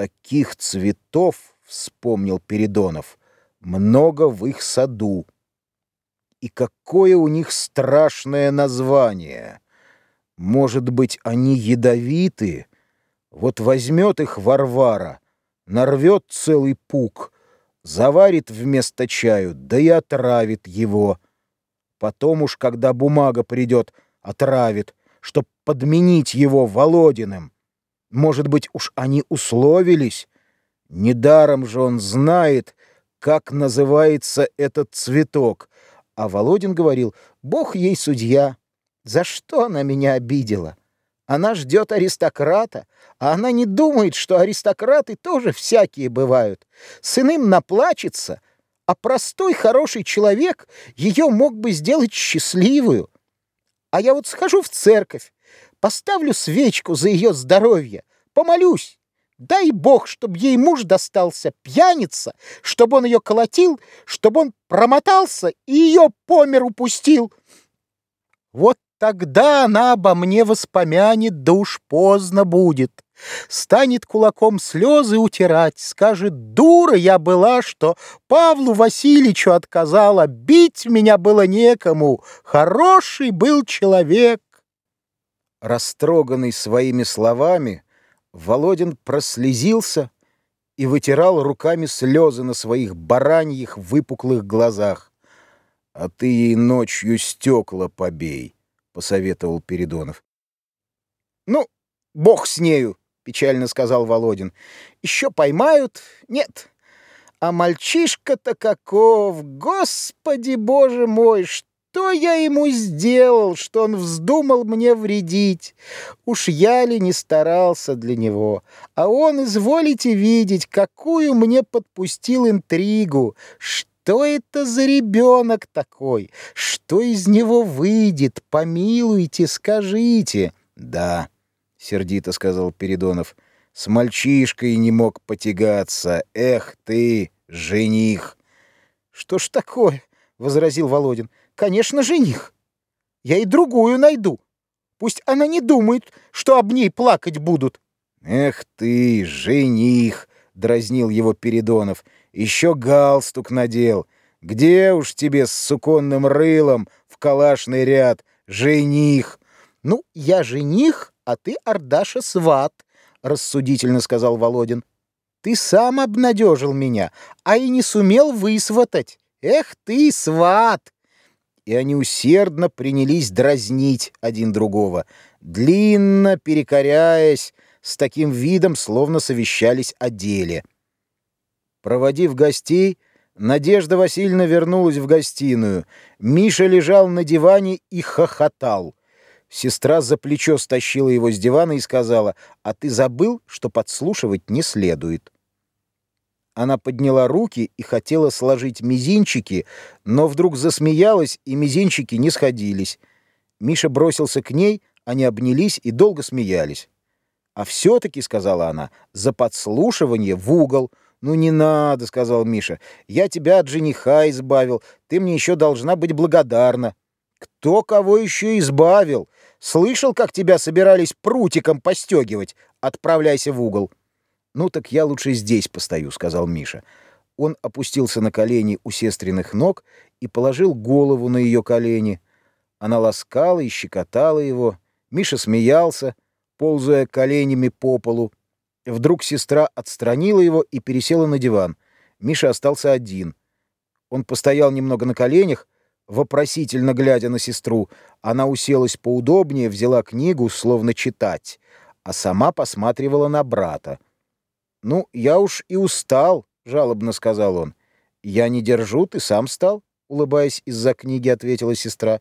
Таких цветов, вспомнил Передонов, много в их саду. И какое у них страшное название! Может быть, они ядовиты? Вот возьмет их Варвара, нарвет целый пук, заварит вместо чаю, да и отравит его. Потом уж, когда бумага придет, отравит, чтоб подменить его Володиным. Может быть, уж они условились? Недаром же он знает, как называется этот цветок. А Володин говорил, «Бог ей судья. За что она меня обидела? Она ждет аристократа, а она не думает, что аристократы тоже всякие бывают. С иным наплачется, а простой хороший человек ее мог бы сделать счастливую. А я вот схожу в церковь, поставлю свечку за ее здоровье, помолюсь. Дай Бог, чтобы ей муж достался пьяница, чтобы он ее колотил, чтобы он промотался и ее по миру пустил. Вот тогда она обо мне воспомянет, да уж поздно будет. Станет кулаком слезы утирать, скажет, дура я была, что Павлу Васильевичу отказала, бить меня было некому, хороший был человек. Растроганный своими словами, Володин прослезился и вытирал руками слезы на своих бараньих выпуклых глазах. «А ты ей ночью стекла побей», — посоветовал Передонов. «Ну, бог с нею», — печально сказал Володин. «Еще поймают? Нет. А мальчишка-то каков! Господи, боже мой, что что я ему сделал, что он вздумал мне вредить? Уж я ли не старался для него? А он, изволите видеть, какую мне подпустил интригу. Что это за ребенок такой? Что из него выйдет? Помилуйте, скажите. Да, сердито сказал Передонов. С мальчишкой не мог потягаться. Эх ты, жених. Что ж такое? возразил Володин. Конечно, жених. Я и другую найду. Пусть она не думает, что об ней плакать будут. Эх ты, жених, дразнил его Передонов. Еще галстук надел. Где уж тебе с суконным рылом в калашный ряд, жених? Ну, я жених, а ты, Ардаша, сват, рассудительно сказал Володин. Ты сам обнадежил меня, а и не сумел высватать. Эх ты, сват! и они усердно принялись дразнить один другого, длинно перекоряясь, с таким видом, словно совещались о деле. Проводив гостей, Надежда Васильевна вернулась в гостиную. Миша лежал на диване и хохотал. Сестра за плечо стащила его с дивана и сказала, «А ты забыл, что подслушивать не следует?» Она подняла руки и хотела сложить мизинчики, но вдруг засмеялась, и мизинчики не сходились. Миша бросился к ней, они обнялись и долго смеялись. «А все-таки, — сказала она, — за подслушивание в угол. Ну не надо, — сказал Миша, — я тебя от жениха избавил, ты мне еще должна быть благодарна. Кто кого еще избавил? Слышал, как тебя собирались прутиком постегивать? Отправляйся в угол». «Ну так я лучше здесь постою», — сказал Миша. Он опустился на колени у сестренных ног и положил голову на ее колени. Она ласкала и щекотала его. Миша смеялся, ползая коленями по полу. Вдруг сестра отстранила его и пересела на диван. Миша остался один. Он постоял немного на коленях, вопросительно глядя на сестру. Она уселась поудобнее, взяла книгу, словно читать, а сама посматривала на брата. «Ну, я уж и устал», — жалобно сказал он. «Я не держу, ты сам стал», — улыбаясь из-за книги, ответила сестра.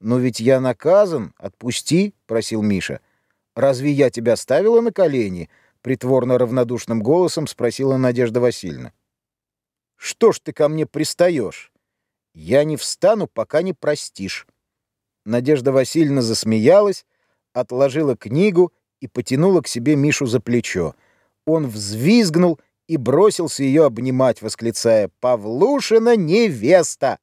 «Но ведь я наказан, отпусти», — просил Миша. «Разве я тебя ставила на колени?» — притворно равнодушным голосом спросила Надежда Васильевна. «Что ж ты ко мне пристаешь? Я не встану, пока не простишь». Надежда Васильевна засмеялась, отложила книгу и потянула к себе Мишу за плечо. Он взвизгнул и бросился ее обнимать, восклицая «Павлушина невеста!»